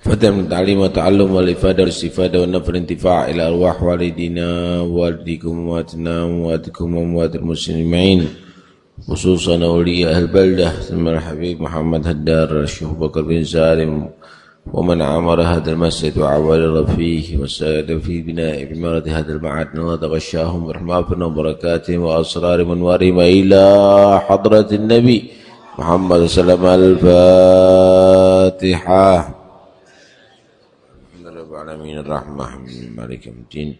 فدم من التعليم والتعلم والإفادة والاستفادة والنفع الانتفاع إلى أرواح والدينا والديكم ومواتنا ومواتكم وموات المسلمين خصوصا أولياء البلدة ثم الحبيب محمد هدار الشيخ بكر بن سالم ومن عمر هذا المسجد وعوالر فيه وساعد في بناء عمارة هذا المعاد وتغشاهم برحمة وبركاتهم وأسرار منوارهم إلى حضرة النبي محمد صلى الله عليه وسلم الفاتحة العالمين الرحمة مالك يوم الدين.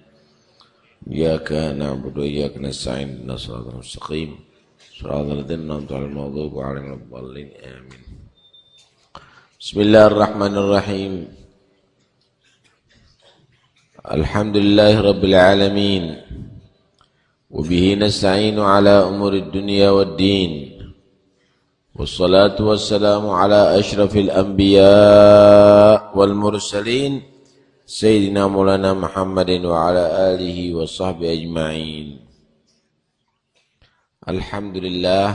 إياك نعبد وإياك نستعين. اهدنا الصراط المستقيم. صراط الذين أنعمت عليهم المغضوب عليهم الضالين. آمين. بسم الله الرحمن الرحيم. الحمد لله رب العالمين. وبه نستعين على أمور الدنيا والدين. والصلاة والسلام على أشرف الأنبياء والمرسلين. Sayyidina Maulana Muhammadin wa ala alihi wa sahbihi ajma'in. Alhamdulillah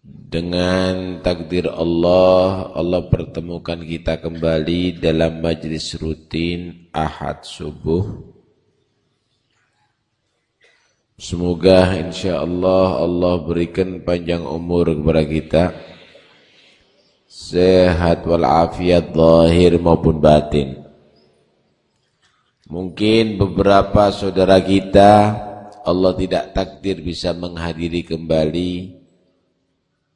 dengan takdir Allah Allah pertemukan kita kembali dalam majlis rutin Ahad subuh. Semoga insya Allah Allah berikan panjang umur kepada kita sehat walafiat zahir maupun batin. Mungkin beberapa saudara kita Allah tidak takdir bisa menghadiri kembali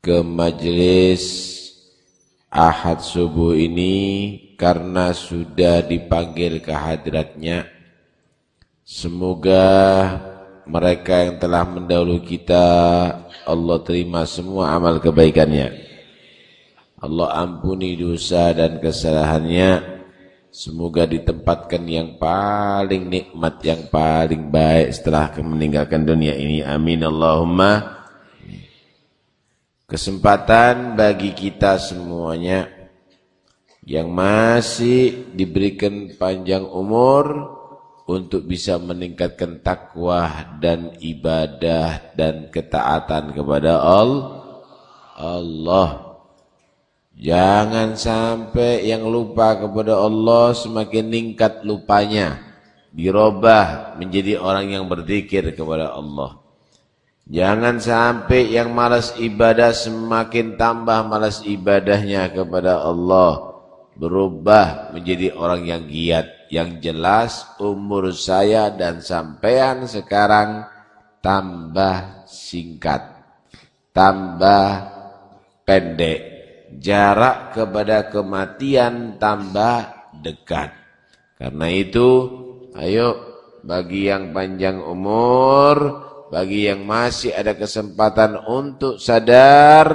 ke majelis Ahad subuh ini karena sudah dipanggil ke hadiratnya. Semoga mereka yang telah mendahului kita Allah terima semua amal kebaikannya. Allah ampuni dosa dan kesalahannya. Semoga ditempatkan yang paling nikmat, yang paling baik setelah meninggalkan dunia ini. Amin Allahumma. Kesempatan bagi kita semuanya yang masih diberikan panjang umur untuk bisa meningkatkan takwa dan ibadah dan ketaatan kepada Allah. Allah. Jangan sampai yang lupa kepada Allah semakin meningkat lupanya. Dirobah menjadi orang yang berzikir kepada Allah. Jangan sampai yang malas ibadah semakin tambah malas ibadahnya kepada Allah. Berubah menjadi orang yang giat. Yang jelas umur saya dan sampean sekarang tambah singkat. Tambah pendek jarak kepada kematian tambah dekat. Karena itu, ayo bagi yang panjang umur, bagi yang masih ada kesempatan untuk sadar,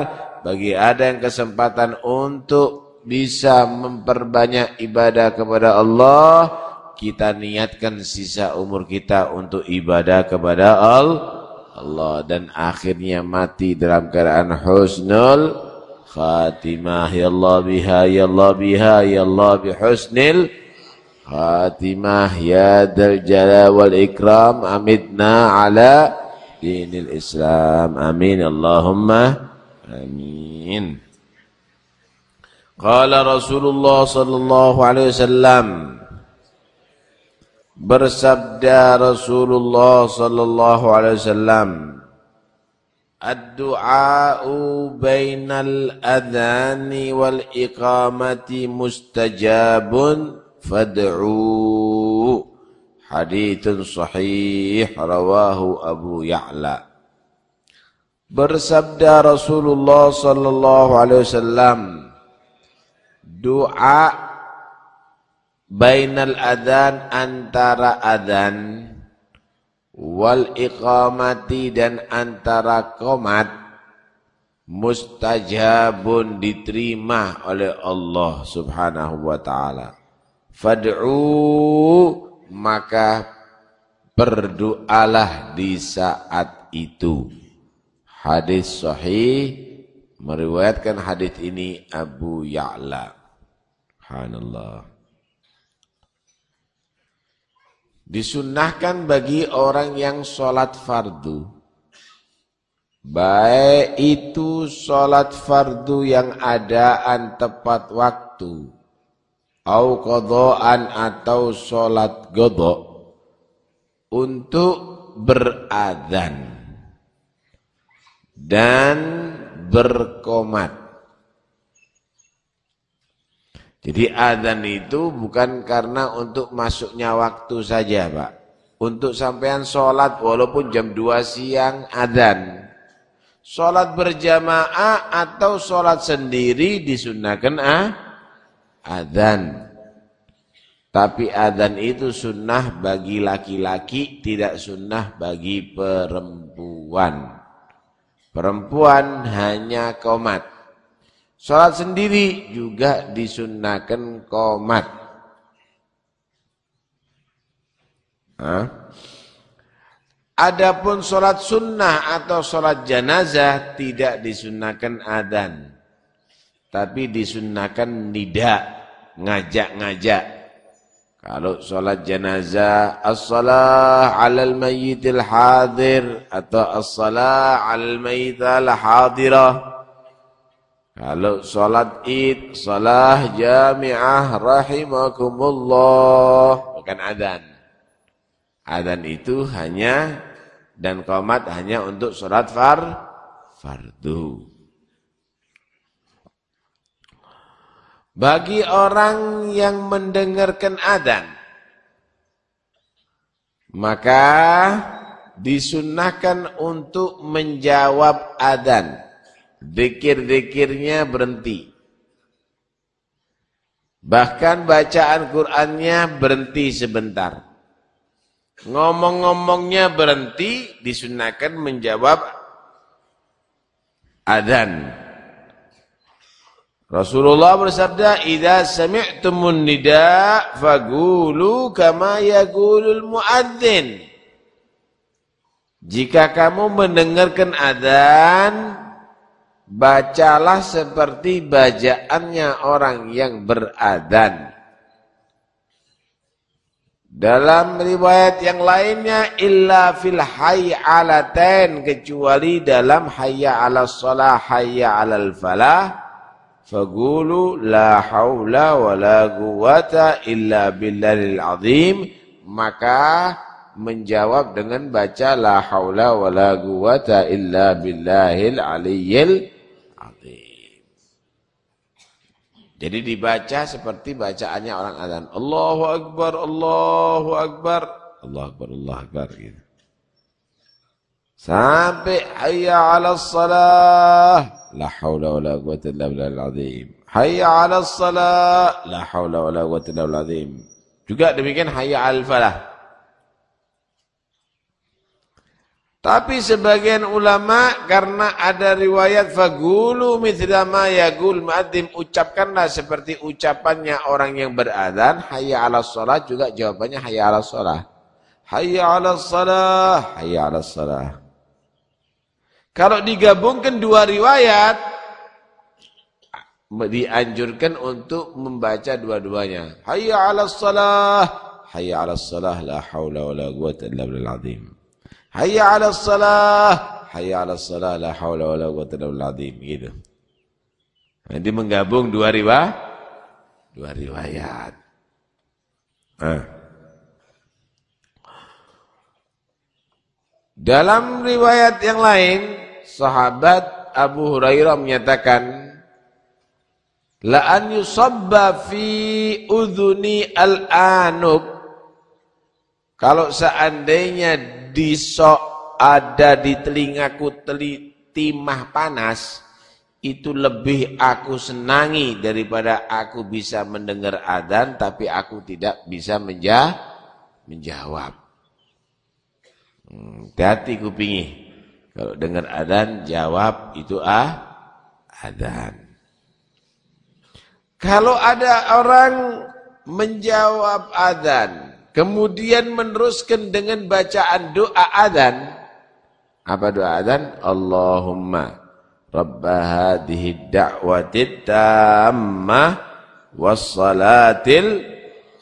bagi ada yang kesempatan untuk bisa memperbanyak ibadah kepada Allah, kita niatkan sisa umur kita untuk ibadah kepada Allah dan akhirnya mati dalam keadaan husnul khatimah ya Allah biha ya Allah biha ya Allah bihusnil khatimah ya dal jalal wal ikram amidna ala dinil islam. Amin Allahumma amin. Qala Rasulullah sallallahu alaihi wasallam bersabda Rasulullah sallallahu alaihi wasallam Ad-du'a'u bainal adhani wal iqamati mustajabun fad'u. Hadithun sahih rawahu Abu Ya'la. Bersabda Rasulullah sallallahu alaihi wasallam doa bainal adhan antara adhan wal iqamati dan antara komat mustajabun diterima oleh Allah subhanahu wa ta'ala. Fad'u maka berdoalah di saat itu. Hadis sahih meriwayatkan hadis ini Abu Ya'la. Subhanallah Disunnahkan bagi orang yang sholat fardu Baik itu sholat fardu yang adaan tepat waktu. Au kodoan atau sholat godok. Untuk beradan. Dan berkomat. Jadi adzan itu bukan karena untuk masuknya waktu saja, Pak. Untuk sampean sholat walaupun jam 2 siang adzan. Sholat berjamaah atau sholat sendiri disunahkan ah, adzan. Tapi adzan itu sunnah bagi laki-laki, tidak sunnah bagi perempuan. Perempuan hanya komat. Sholat sendiri juga disunahkan komat. Hah? Adapun sholat sunnah atau sholat janazah tidak disunahkan adan. Tapi disunahkan nida, ngajak-ngajak. Kalau sholat janazah, as-salah alal mayyitil hadir atau as-salah alal mayyitil hadirah. Kalau salat id, salah jami'ah rahimakumullah. Bukan adan. Adan itu hanya dan komat hanya untuk salat far, fardu. Bagi orang yang mendengarkan adan, maka disunahkan untuk menjawab adan Dikir-dikirnya berhenti. Bahkan bacaan Qur'annya berhenti sebentar. Ngomong-ngomongnya berhenti, disunahkan menjawab adan. Rasulullah bersabda, "Idza sami'tumun nida fagulu kama yaqulul muadzin." Jika kamu mendengarkan adzan, bacalah seperti bacaannya orang yang beradan. Dalam riwayat yang lainnya illa fil hayy alatain kecuali dalam hayya 'alas shalah hayya 'alal falah faqulu la haula wala quwata illa billahil azim maka menjawab dengan baca la haula wala quwata illa billahil aliyyil Jadi dibaca seperti bacaannya orang adzan. Allahu Akbar, Allahu Akbar. Allahu Akbar, Allahu Akbar. Gitu. Sampai hayya ala salah. La hawla wa la quwata illa billahil azim. Hayya ala salah. La hawla wa la quwata illa billahil azim. Juga demikian hayya al falah. Tapi sebagian ulama karena ada riwayat fagulu mithla ma yagul muadzim ucapkanlah seperti ucapannya orang yang beradzan hayya 'alas shalah juga jawabannya hayya 'alas shalah. Hayya 'alas shalah, hayya 'alas shalah. Kalau digabungkan dua riwayat dianjurkan untuk membaca dua-duanya. Hayya 'alas shalah, hayya 'alas shalah la haula wala quwwata illa billahil azim. Hayya 'ala salah, hayya 'ala salah, la haula wala quwwata illa billah gitu. Nanti menggabung dua riwayat, dua riwayat. Nah. Dalam riwayat yang lain, sahabat Abu Hurairah menyatakan, La an yusabba fi udhuni al-anuk. Kalau seandainya disok ada di telingaku teli, timah panas, itu lebih aku senangi daripada aku bisa mendengar adan tapi aku tidak bisa menja menjawab. Hmm, hati kupingi. Kalau dengar adan jawab itu ah adan. Kalau ada orang menjawab adan Kemudian meneruskan dengan bacaan doa adzan. Apa doa adzan? Allahumma rabba hadhihi tammah wassalatil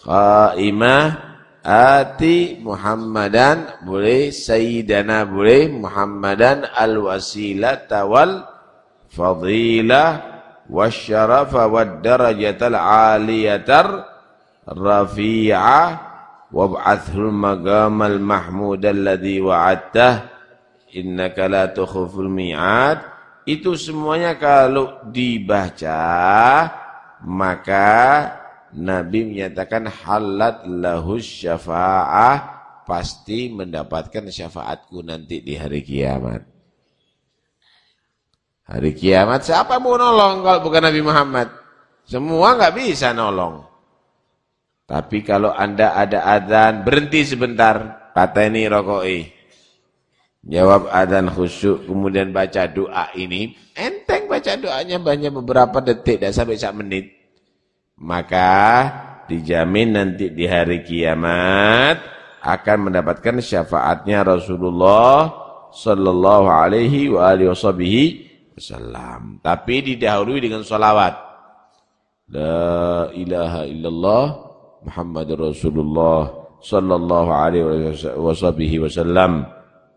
qa'imah Ati Muhammadan boleh, Sayyidana boleh, Muhammadan al-wasilata wal fadilah wasyarafa wad darajatal aliyatar rafi'ah wab'athul maqamal mahmud alladhi wa'adtah innaka la tukhuful mi'ad itu semuanya kalau dibaca maka Nabi menyatakan halat lahus syafa'ah pasti mendapatkan syafaatku nanti di hari kiamat. Hari kiamat siapa mau nolong kalau bukan Nabi Muhammad? Semua nggak bisa nolong. Tapi kalau anda ada adzan berhenti sebentar, kata ini rokoi. Jawab adzan khusyuk, kemudian baca doa ini. Enteng baca doanya banyak beberapa detik, dan sampai sak menit maka dijamin nanti di hari kiamat akan mendapatkan syafaatnya Rasulullah sallallahu alaihi wa alihi wasallam. Tapi didahului dengan salawat. La ilaha illallah Muhammadur Rasulullah sallallahu alaihi wasallam.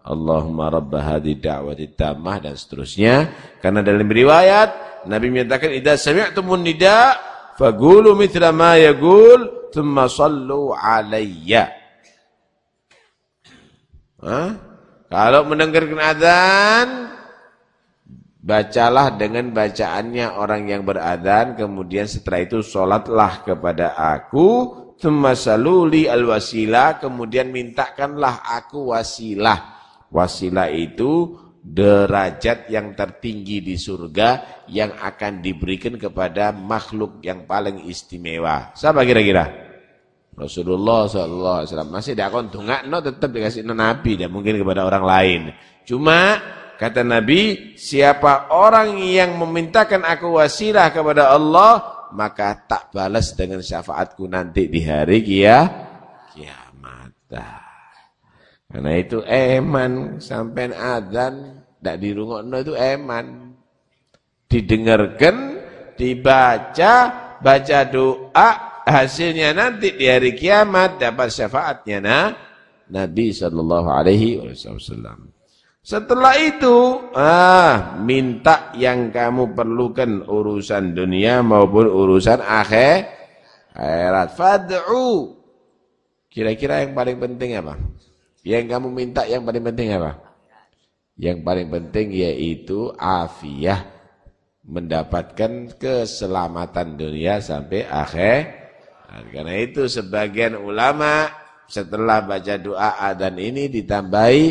Allahumma rabb hadhihi da'wati tammah dan seterusnya. Karena dalam riwayat Nabi menyatakan idza sami'tumun nida' Fagulu mithla ma yagul thumma sallu alayya. Hah? Kalau mendengarkan azan bacalah dengan bacaannya orang yang berazan kemudian setelah itu salatlah kepada aku thumma saluli alwasilah kemudian mintakanlah aku wasilah. Wasilah itu derajat yang tertinggi di surga yang akan diberikan kepada makhluk yang paling istimewa. Siapa kira-kira? Rasulullah SAW masih tidak tunggak, no tetap dikasih Nabi dan mungkin kepada orang lain. Cuma kata Nabi, siapa orang yang memintakan aku wasilah kepada Allah, maka tak balas dengan syafaatku nanti di hari kia, kiamat. Karena itu eman sampai adzan tidak dirungokno itu eman. Didengarkan, dibaca, baca doa, hasilnya nanti di hari kiamat dapat syafaatnya nah Nabi wasallam. Setelah itu, ah, minta yang kamu perlukan urusan dunia maupun urusan akhir, akhirat. Fad'u. Kira-kira yang paling penting apa? Yang kamu minta yang paling penting apa? Yang paling penting yaitu afiah mendapatkan keselamatan dunia sampai akhir. Nah, karena itu sebagian ulama setelah baca doa adan ini ditambahi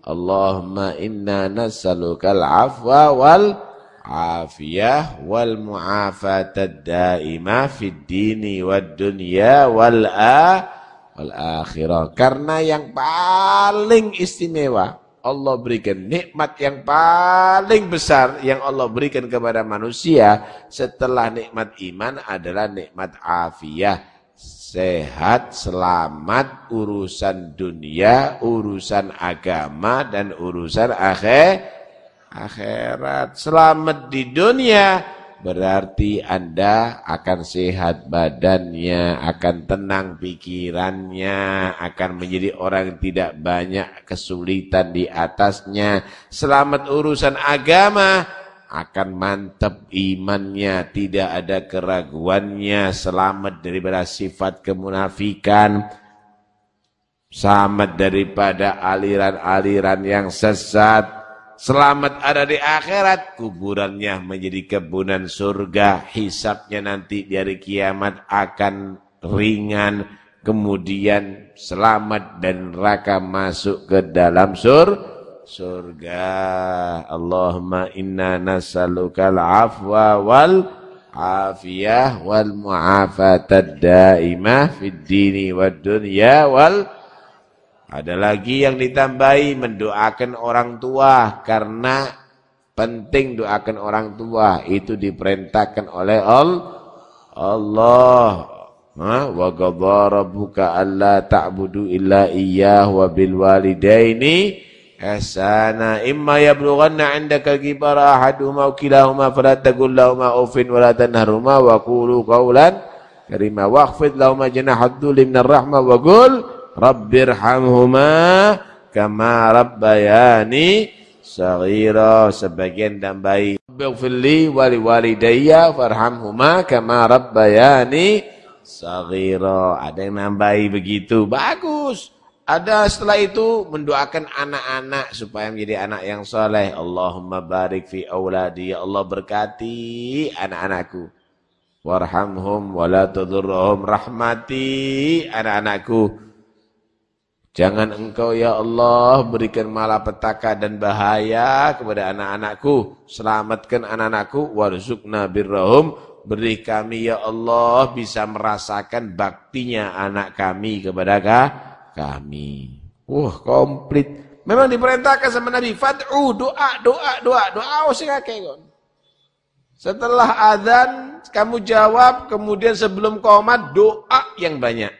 Allahumma inna nas'alukal afwa wal afiyah wal mu'afatad daimah fid dini wad dunya wal a wal akhirah. Karena yang paling istimewa Allah berikan nikmat yang paling besar yang Allah berikan kepada manusia setelah nikmat iman adalah nikmat afiah sehat, selamat, urusan dunia, urusan agama dan urusan akhir akhirat. Selamat di dunia berarti Anda akan sehat badannya, akan tenang pikirannya, akan menjadi orang yang tidak banyak kesulitan di atasnya, selamat urusan agama, akan mantap imannya, tidak ada keraguannya, selamat daripada sifat kemunafikan, selamat daripada aliran-aliran yang sesat, selamat ada di akhirat, kuburannya menjadi kebunan surga, hisapnya nanti di hari kiamat akan ringan, kemudian selamat dan neraka masuk ke dalam sur surga. Allahumma inna nas'alukal afwa wal afiyah wal mu'afatad daimah fid dini wad dunya wal ada lagi yang ditambahi mendoakan orang tua karena penting doakan orang tua itu diperintahkan oleh Allah. Wa qadara rabbuka alla ta'budu illa iyyah wa bil walidaini ihsana imma yablughanna 'indaka al-kibara ahaduhuma aw kilahuma fala taqul lahumā uffin wa la tanharhumā wa qulu qawlan karima. Wakhfid lahumā janahad dhulli minar rahmah wa qul Rabbirhamhuma kama rabbayani saghira. Sebagian dan baik. Bighfirli wali walidayya farhamhuma kama rabbayani saghira. Ada yang nambahi begitu? Bagus ada setelah itu mendoakan anak-anak supaya menjadi anak yang soleh. Allahumma barik fi awladi. Ya Allah berkati anak-anakku. Warhamhum wala tudurruhum rahmati anak-anakku. Jangan engkau ya Allah berikan malapetaka dan bahaya kepada anak-anakku. Selamatkan anak-anakku. Warzukna birrahum. Beri kami ya Allah bisa merasakan baktinya anak kami kepada kami. Wah, komplit. Memang diperintahkan sama Nabi, fad'u doa, doa, doa, doa sing akeh. Setelah azan kamu jawab, kemudian sebelum qomat doa yang banyak.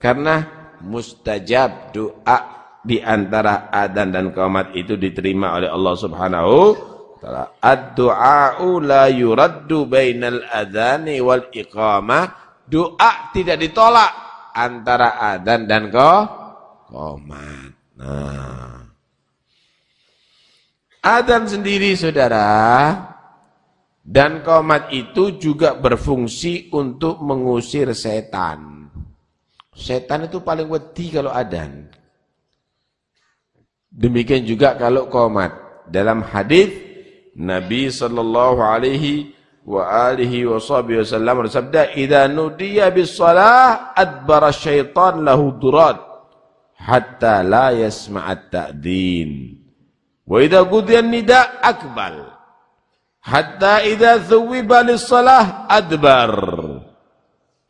Karena mustajab doa di antara adzan dan qomat itu diterima oleh Allah Subhanahu taala. Ad-du'a'u la yuraddu bainal adzani wal iqamah. Doa tidak ditolak antara adan dan ko komat. Nah. Adan sendiri saudara dan komat itu juga berfungsi untuk mengusir setan. Setan itu paling wedi kalau adan. Demikian juga kalau komat. Dalam hadis Nabi sallallahu alaihi wa alihi wa sahbihi wasallam bersabda idza nudiya bis salah adbara syaitan lahu durat hatta la yasma'at ta'din wa idza qudiya nida akbal hatta idza thuwiba lis salah adbar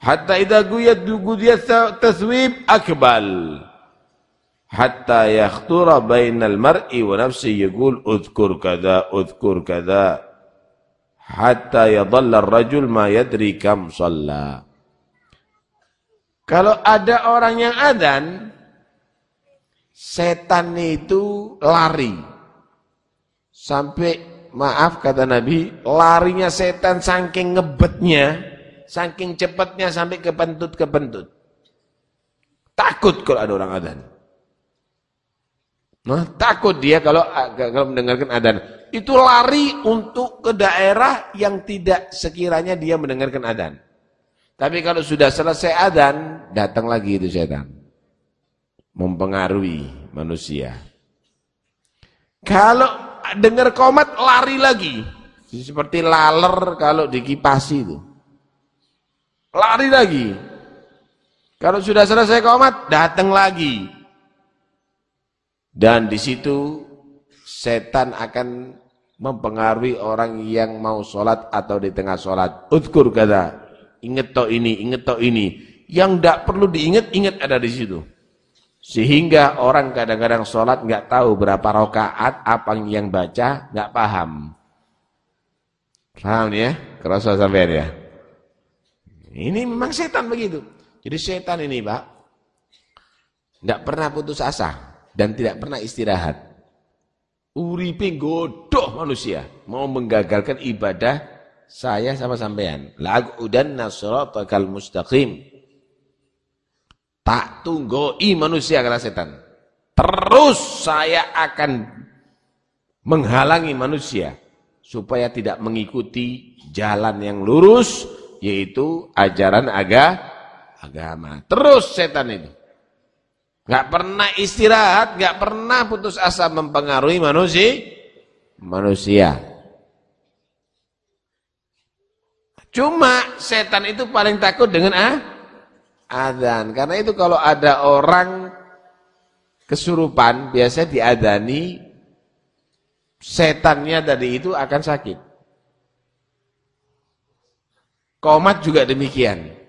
hatta idza quyat qudiya tathwib akbal hatta yakhtura bainal mar'i wa nafsi yaqul udhkur kadza udhkur kadza hatta yadhalla ar-rajul ma yadri kam shalla. Kalau ada orang yang adzan setan itu lari. Sampai maaf kata Nabi, larinya setan saking ngebetnya, saking cepatnya sampai kepentut-kepentut. Takut kalau ada orang adzan. Nah, takut dia kalau kalau mendengarkan adzan itu lari untuk ke daerah yang tidak sekiranya dia mendengarkan adan. Tapi kalau sudah selesai adan, datang lagi itu setan. Mempengaruhi manusia. Kalau dengar komat, lari lagi. Seperti laler kalau dikipasi itu. Lari lagi. Kalau sudah selesai komat, datang lagi. Dan di situ setan akan mempengaruhi orang yang mau sholat atau di tengah sholat. Udkur kata, inget to ini, inget to ini. Yang tidak perlu diingat, ingat ada di situ. Sehingga orang kadang-kadang sholat nggak tahu berapa rakaat, apa yang baca, nggak paham. Paham ya? Kerasa sampai ya? Ini memang setan begitu. Jadi setan ini Pak, tidak pernah putus asa dan tidak pernah istirahat. Uripe godoh manusia. Mau menggagalkan ibadah saya sama sampean. Udan nasratakal mustaqim. Tak tunggoi manusia kata setan. Terus saya akan menghalangi manusia supaya tidak mengikuti jalan yang lurus yaitu ajaran aga agama. Terus setan itu Gak pernah istirahat, gak pernah putus asa mempengaruhi manusia. Manusia. Cuma setan itu paling takut dengan ah, adzan. Karena itu kalau ada orang kesurupan, biasa diadani, setannya tadi itu akan sakit. Komat juga demikian.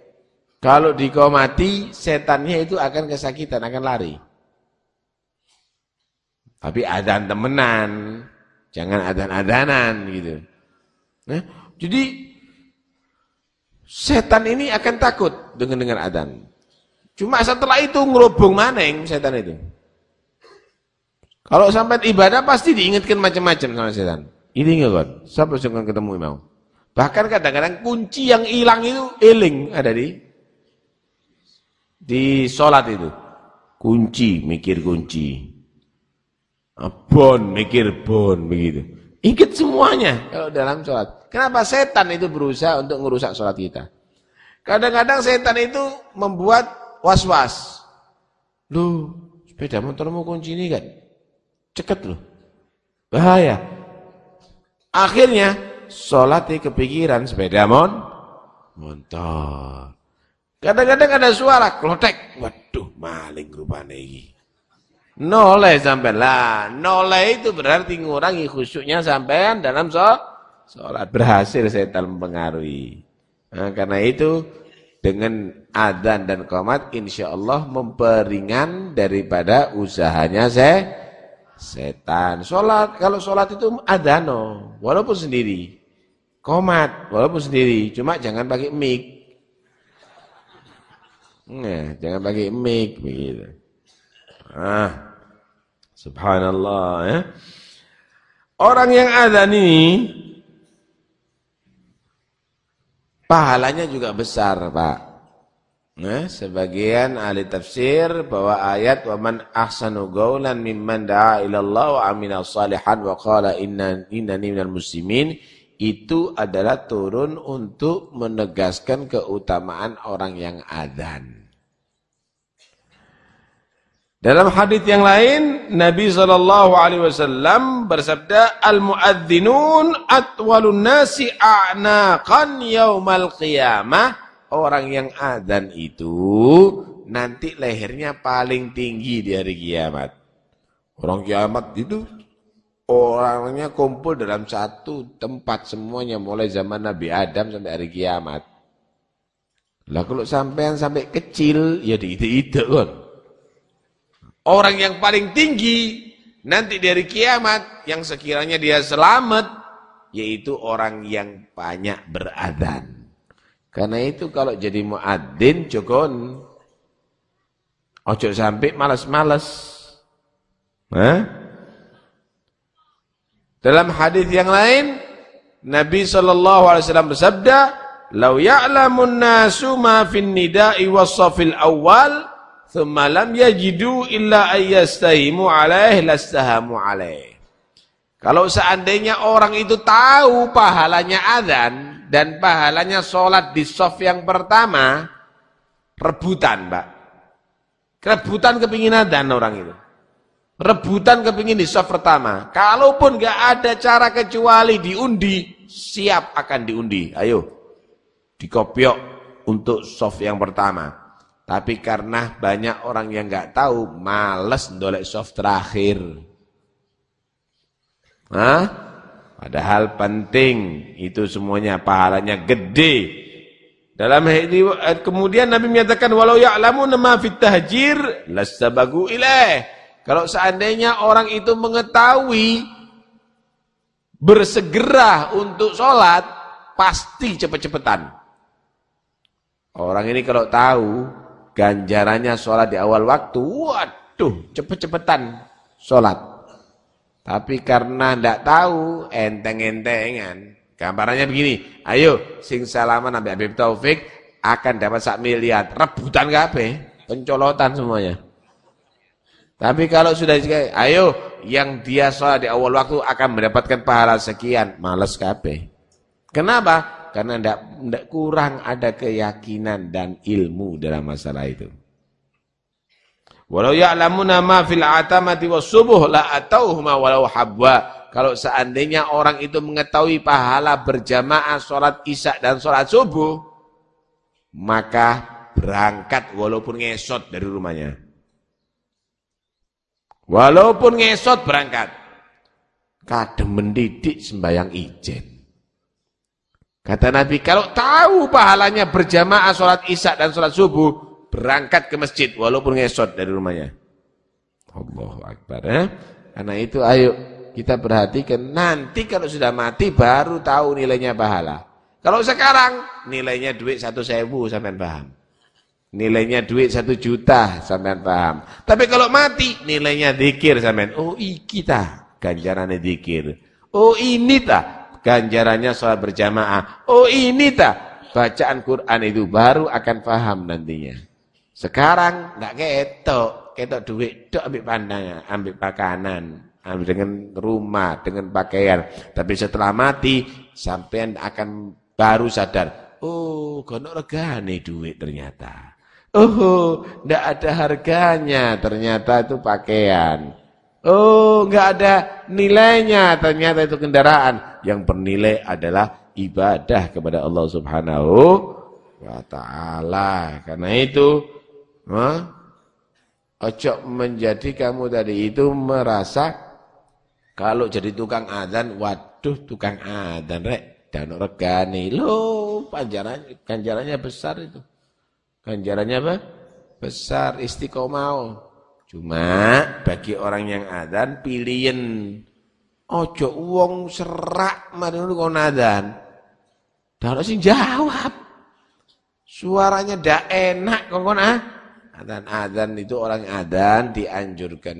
Kalau dikomati, setannya itu akan kesakitan, akan lari. Tapi adan temenan, jangan adan-adanan gitu. Nah, jadi setan ini akan takut dengan dengan adan. Cuma setelah itu ngerubung maneng setan itu. Kalau sampai ibadah pasti diingatkan macam-macam sama setan. Ini enggak kan? Yang ketemu mau? Bahkan kadang-kadang kunci yang hilang itu eling ada di di sholat itu. Kunci, mikir kunci. Bon, mikir bon, begitu. Ingat semuanya kalau dalam sholat. Kenapa setan itu berusaha untuk merusak sholat kita? Kadang-kadang setan itu membuat was-was. Loh, sepeda motormu kunci ini kan? Ceket loh. Bahaya. Akhirnya, sholatnya kepikiran sepeda mon, motor. Kadang-kadang ada suara, klotek. Waduh, maling rupanya ini. Noleh sampai lah. Noleh itu berarti ngurangi khusyuknya sampean dalam sholat. Berhasil setan mempengaruhi. Nah, karena itu dengan adzan dan qomat insya Allah memperingan daripada usahanya saya setan. Sholat, kalau sholat itu adano, walaupun sendiri. Komat, walaupun sendiri. Cuma jangan pakai mic. Nah, jangan pakai mic begitu. Ah. Subhanallah ya. Orang yang adzan ini pahalanya juga besar, Pak. Nah, sebagian ahli tafsir bahwa ayat wa man ahsanu qawlan mimman da'a ila Allah wa amila salihan wa qala inna innani minal muslimin itu adalah turun untuk menegaskan keutamaan orang yang adzan. Dalam hadis yang lain, Nabi sallallahu alaihi wasallam bersabda, "Al-muadzdinun atwalun nasi a'naqan yaumal qiyamah." Orang yang adzan itu nanti lehernya paling tinggi di hari kiamat. Orang kiamat itu orangnya kumpul dalam satu tempat semuanya mulai zaman Nabi Adam sampai hari kiamat. Lah kalau sampean sampai kecil ya di itu-itu kan. Orang yang paling tinggi nanti dari kiamat yang sekiranya dia selamat yaitu orang yang banyak beradan. Karena itu kalau jadi muadzin jogon ojo sampai malas-malas. Dalam hadis yang lain Nabi wasallam bersabda, "Lau ya'lamun nasu ma fin nida'i was-safil awwal" Thumma lam yajidu illa ayyastahimu alaih lastahamu alaih. Kalau seandainya orang itu tahu pahalanya adzan dan pahalanya sholat di soft yang pertama, rebutan, Pak. Rebutan kepingin adzan orang itu. Rebutan kepingin di soft pertama. Kalaupun gak ada cara kecuali diundi, siap akan diundi. Ayo, dikopiok untuk soft yang pertama. Tapi karena banyak orang yang nggak tahu, males ndolek soft terakhir. Hah? Padahal penting, itu semuanya pahalanya gede. Dalam ini kemudian Nabi menyatakan walau ya'lamu nama fit tahjir lastabagu ilaih. Kalau seandainya orang itu mengetahui bersegera untuk sholat, pasti cepet-cepetan. Orang ini kalau tahu ganjarannya sholat di awal waktu, waduh, cepet-cepetan sholat. Tapi karena tidak tahu, enteng-entengan. Gambarannya begini, ayo sing salaman Nabi Habib Taufik akan dapat sak miliar. Rebutan gape, pencolotan semuanya. Tapi kalau sudah ayo yang dia sholat di awal waktu akan mendapatkan pahala sekian, males gape. Kenapa? Karena tidak kurang ada keyakinan dan ilmu dalam masalah itu. Walau ya'lamuna ma fil atamati was subuh la atauhuma walau habwa. Kalau seandainya orang itu mengetahui pahala berjamaah sholat isya dan sholat subuh, maka berangkat walaupun ngesot dari rumahnya. Walaupun ngesot berangkat. Kadang mendidik sembayang ijen. Kata Nabi, kalau tahu pahalanya berjamaah sholat isya dan sholat subuh, berangkat ke masjid walaupun ngesot dari rumahnya. Allahu Akbar. Eh? Karena itu ayo kita perhatikan, nanti kalau sudah mati baru tahu nilainya pahala. Kalau sekarang nilainya duit satu sewu sampai paham. Nilainya duit satu juta sampai paham. Tapi kalau mati nilainya dikir sampai. Oh iki ta ganjarannya dikir. Oh ini ta ganjarannya sholat berjamaah. Oh ini tak bacaan Quran itu baru akan paham nantinya. Sekarang ndak ketok, ketok duit, dok ambil pandang, ambil makanan, ambil dengan rumah, dengan pakaian. Tapi setelah mati, sampean akan baru sadar, oh, kono regane duit ternyata. Oh, ndak ada harganya, ternyata itu pakaian. Oh, nggak ada nilainya, ternyata itu kendaraan. Yang bernilai adalah ibadah kepada Allah Subhanahu wa taala. Karena itu, huh? ojo menjadi kamu tadi itu merasa kalau jadi tukang adzan, waduh tukang adzan rek, dan regani. Loh, panjarannya ganjarannya besar itu. Ganjarannya apa? Besar istiqomah. Cuma bagi orang yang adzan pilihin ojo uang serak mari ngono kon adzan. Dan sing jawab. Suaranya ndak enak kon ah. Adzan-adzan itu orang adzan dianjurkan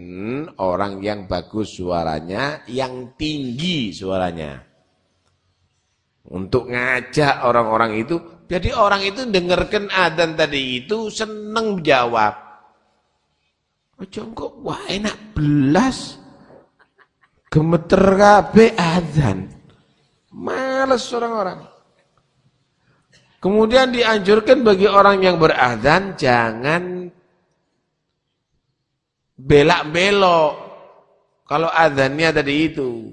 orang yang bagus suaranya, yang tinggi suaranya. Untuk ngajak orang-orang itu jadi orang itu dengarkan adzan tadi itu seneng jawab. Ojo kok wah enak belas. Gemeter kabeh adzan. Males orang-orang. Kemudian dianjurkan bagi orang yang beradzan jangan belak-belok. Kalau adzannya tadi itu.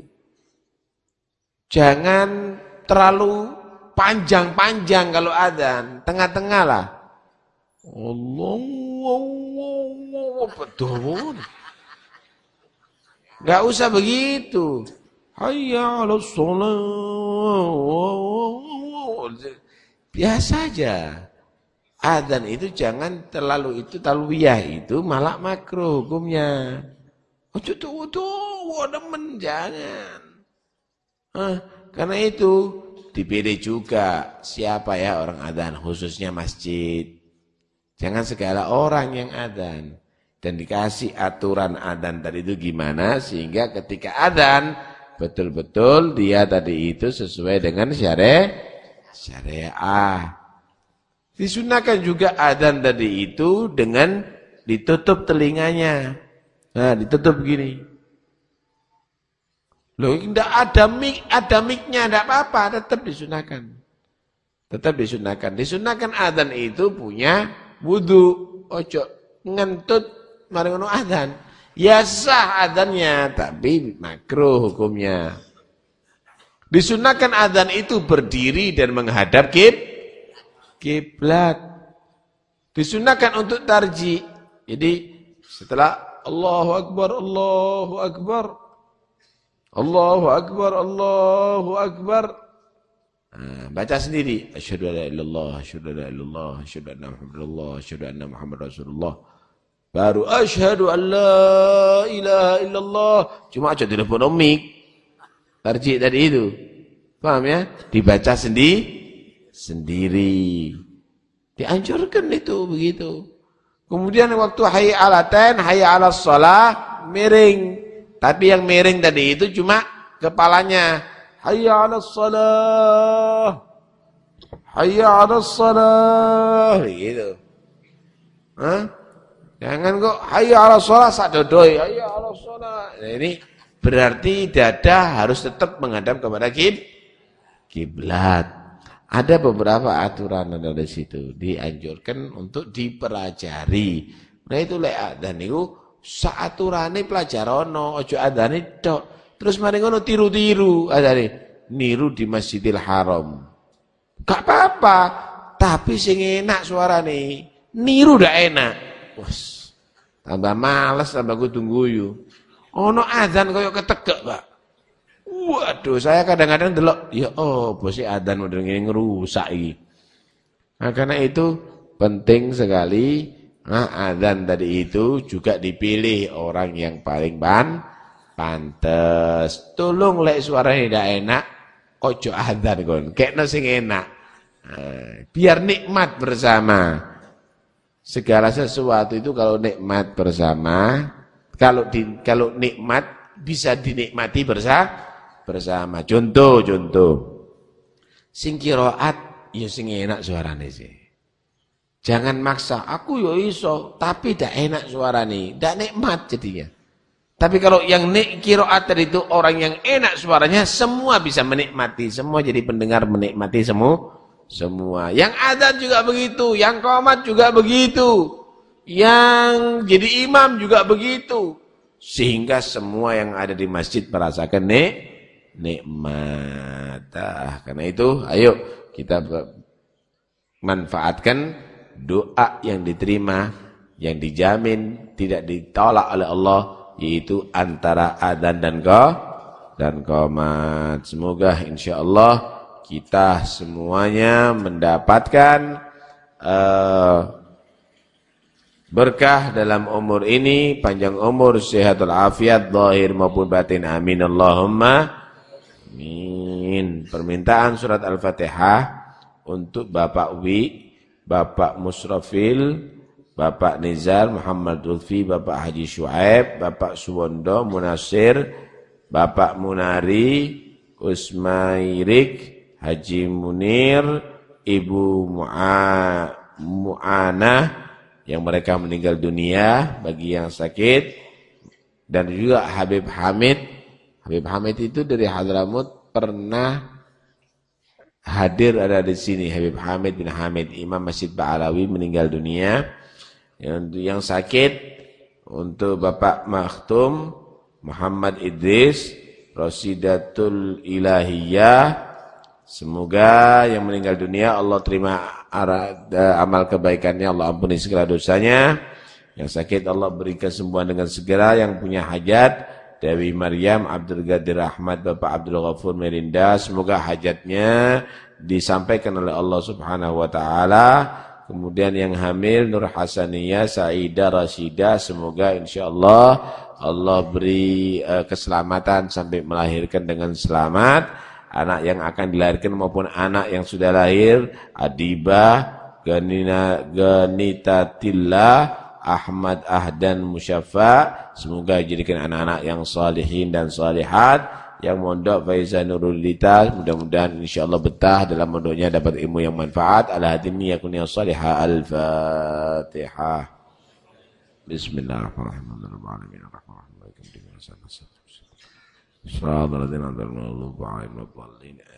Jangan terlalu panjang-panjang kalau adzan, tengah-tengah lah. Allah, Betul. Gak usah begitu. Hayya ala Biasa aja. Adzan itu jangan terlalu itu talwiyah itu malah makruh hukumnya. Ojo tuh tuh, demen jangan. Ah, karena itu dipilih juga siapa ya orang adzan khususnya masjid. Jangan segala orang yang adzan dan dikasih aturan adzan tadi itu gimana sehingga ketika adzan betul-betul dia tadi itu sesuai dengan syariat syariah. Disunahkan juga adzan tadi itu dengan ditutup telinganya. Nah, ditutup gini. Loh, tidak ada mic, ada micnya, tidak apa-apa, tetap disunahkan. Tetap disunahkan. Disunahkan adzan itu punya wudhu. Ojo ngentut mari ngono adzan. Ya sah adzannya, tapi makruh hukumnya. Disunahkan adzan itu berdiri dan menghadap kib kiblat. Disunahkan untuk tarji. Jadi setelah Allahu Akbar, Allahu Akbar, Allahu Akbar, Allahu Akbar. Nah, baca sendiri. Asyhadu an la illallah, asyhadu an la illallah, asyhadu anna Muhammadullah, asyhadu anna Muhammad Rasulullah. Baru asyhadu an la ilaha illallah. Cuma aja telepon omik. Tarjih tadi itu. Paham ya? Dibaca sendiri sendiri. Dianjurkan itu begitu. Kemudian waktu hayya ala ten, hayya ala shalah miring. Tapi yang miring tadi itu cuma kepalanya. Hayya 'ala shalah. Hayya 'ala shalah. Gitu. Hah? Jangan kok hayya 'ala shalah sak dodoi. Hayya 'ala shalah. Nah, ini berarti dada harus tetap menghadap kepada kiblat. Ada beberapa aturan ada di situ dianjurkan untuk dipelajari. Nah itu lek dan itu saaturane pelajarono ojo adane tok. Terus mari ngono tiru-tiru adane niru di Masjidil Haram. Gak apa-apa, tapi sing enak suarane. Niru dak enak. Wes. Tambah males tambah kudu guyu. Ono azan koyo ketegek, Pak. Waduh, saya kadang-kadang delok, ya oh, bosi adzan model ngene ngerusak iki. Nah, karena itu penting sekali Nah, adzan tadi itu juga dipilih orang yang paling ban pantes. Tolong lek suaranya tidak enak, ojo adzan kon. Kayak sing enak. Nah, biar nikmat bersama. Segala sesuatu itu kalau nikmat bersama, kalau di, kalau nikmat bisa dinikmati bersama. Bersama. Contoh, contoh. Sing kiroat, ya sing enak suaranya sih. Jangan maksa, aku yo iso, tapi tidak enak suara nih, tidak nikmat jadinya. Tapi kalau yang kiroat itu orang yang enak suaranya, semua bisa menikmati, semua jadi pendengar menikmati semua. Semua. Yang adat juga begitu, yang komat juga begitu, yang jadi imam juga begitu. Sehingga semua yang ada di masjid merasakan nik, nikmat. Ah, karena itu, ayo kita manfaatkan doa yang diterima, yang dijamin tidak ditolak oleh Allah, yaitu antara adan dan ko dan komat. Semoga insya Allah kita semuanya mendapatkan uh, berkah dalam umur ini, panjang umur, sehatul afiat, zahir maupun batin. Amin Allahumma. Amin. Permintaan surat Al-Fatihah untuk Bapak Wi, Bapak Musrafil, Bapak Nizar, Muhammad Lutfi, Bapak Haji Shu'aib, Bapak Suwondo, Munasir, Bapak Munari, Usmairik, Haji Munir, Ibu Mu'a, Mu'anah yang mereka meninggal dunia bagi yang sakit dan juga Habib Hamid. Habib Hamid itu dari Hadramut pernah hadir ada di sini Habib Hamid bin Hamid Imam Masjid Ba'alawi meninggal dunia yang, yang sakit untuk Bapak Maktum Muhammad Idris Rosidatul Ilahiyah Semoga yang meninggal dunia Allah terima amal kebaikannya, Allah ampuni segala dosanya. Yang sakit Allah beri kesembuhan dengan segera, yang punya hajat Dewi Maryam, Abdul Ghadir Ahmad, Bapak Abdul Ghafur Merinda, semoga hajatnya disampaikan oleh Allah Subhanahu wa taala. Kemudian yang hamil Nur Hasaniyah, Saida Rasida, semoga insyaallah Allah beri uh, keselamatan sampai melahirkan dengan selamat. Anak yang akan dilahirkan maupun anak yang sudah lahir, Adibah, Ganina, Ganitatillah, Ahmad Ahdan Musyafa, semoga jadikan anak-anak yang salihin dan salihat, yang mondok Faiza Nurul Lita mudah-mudahan insyaallah betah dalam mondoknya dapat ilmu yang manfaat. Ala hadimi yakun Ya salihah al-fatihah bismillahirrahmanirrahim Assalamualaikum warahmatullahi wabarakatuh